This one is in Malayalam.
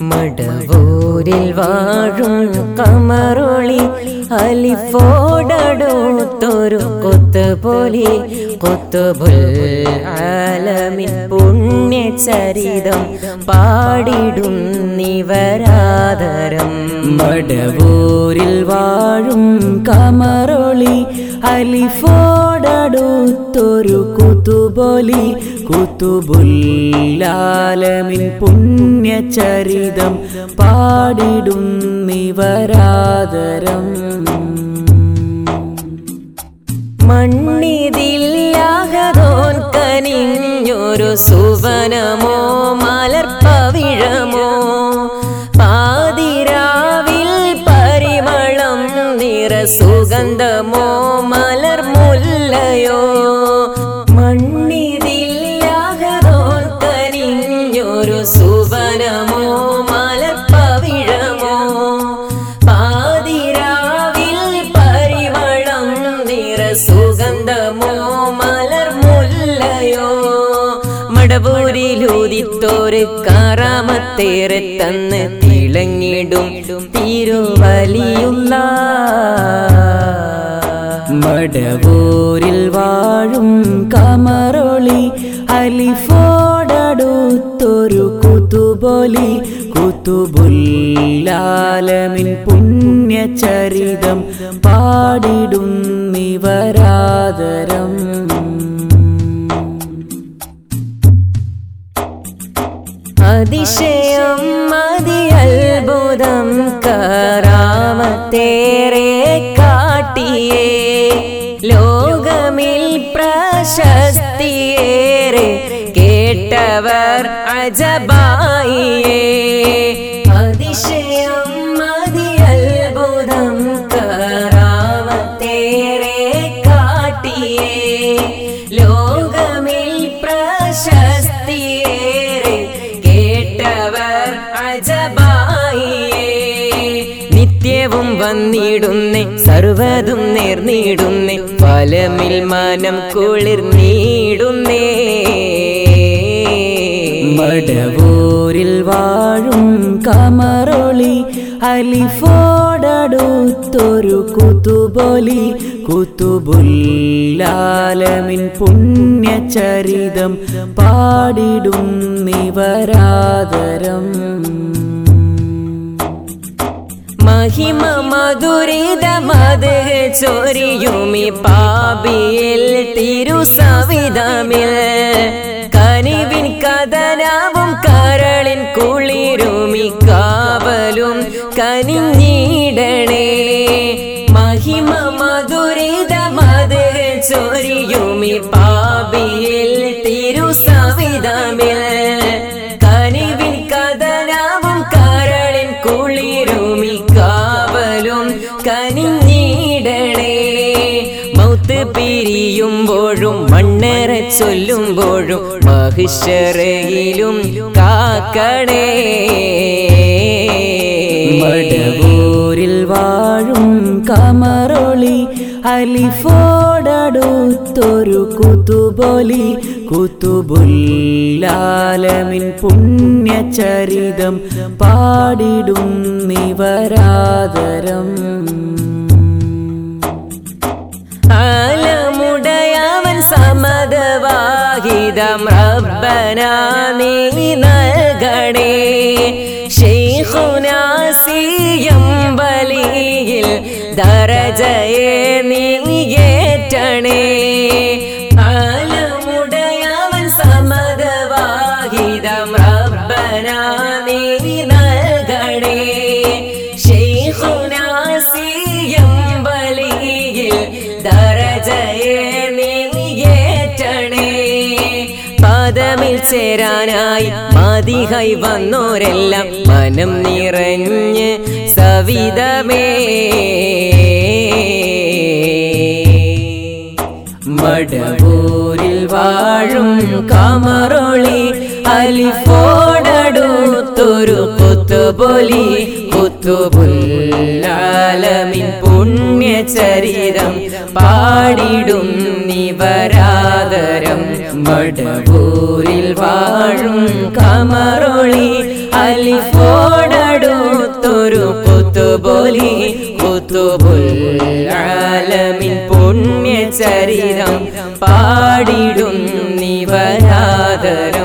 മടവൂരിൽ വാഴും കമറൊളി. അലിഫോടടുത്തൊരു കൊത്തുപൊലി കൊത്തുപുൽ ആലമിൻ പുണ്യചരിതം പാടിടും നിവരാതരം മടവൂരിൽ വാഴും കമറൊളി അലിഫോടടുത്തൊരു കുത്തുബൊലി കുത്തുബുല്ലാലമിൻ പുണ്യചരിതം പാടിടും നിവരാദരം. മണ്ണിതില്ലാകതോൻ കനിഞ്ഞൊരു സുവനമോ മലർപ്പവിഴമോ മടവൂരിലൂതിത്തോര് കാറാമത്തേറെ തന്ന് തിളങ്ങിടും തിരുവലിയുള്ള മടവൂരിൽ വാഴും കമറൊളി അലിഫോടടുത്തൊരു കുതുബൊലി കുത്തുബുല്ലാലമിൻ പുണ്യചരിതം പാടിടും നിവരാദരം അതിശയം മതി അത്ഭുതം കറാമത്തേറെ കാട്ടിയേ. ലോകമിൽ പ്രശസ്തിയേറെ കേട്ടവർ അജബായിയേ. നിത്യവും വന്നിടുന്നേ സർവതും നേർന്നിടുന്നേ ഫലമിൽ മാനം കുളിർന്നിടുന്നേ മടവൂരിൽ വാഴും കമറൊളി അലിഫോടടുത്തൊരു കുത്തുബൊലി കുത്തുബുല്ലാലമിൻ പുണ്യചരിതം പാടിടും നിവരാദരം. മഹിമ മധുരിത മത് ചൊരിയുമി പാപിയിൽ തിരുസവിതമിൽ. കനിവിൻ കഥനാവും കരളിൻ കുളിരുമി കാവലും കനിഞ്ഞിടണേ. മഹിമ മധുരിത മത് ചൊരിയുമി പാപിയിൽ തിരുസവിധമിൽ പിരിയുമ്പോഴും മണ്ണേറെ ചൊല്ലുമ്പോഴും മഹിഷറയിലും കാക്കണേ. മടവൂരിൽ വാഴും കമറൊളി അലിഫോടടുത്തൊരു കുത്തുബൊലി കുത്തുബുല്ലാലമിൻ പുണ്യചരിതം പാടിടും നിവരാദരം. റബ്ബന നീ നൽകണേ. ശൈഖുനാസിയം വലിയിൽ ദരജയെ നീയേറ്റണേ പാദമിൽ ചേരാനായി മതിഹൈ വന്നോരെല്ലാം മനം നിറഞ്ഞ് സവിതമേ. മടവൂരിൽ വാഴും കമറൊളി അലിഫോടടുത്തൊരു കുത്തുബൊലി കുത്തുബുല്ലാലമിൻ പുണ്യചരിതം പാടിടും നിവരാദരം മടവൂരിൽ വാഴും കമറൊളി അലിഫോടടുത്തൊരു കുത്തുബോലി പുത്തുപുല്ലാലമിൻ പുണ്യ ചരിതം പാടിടും നിവരാതര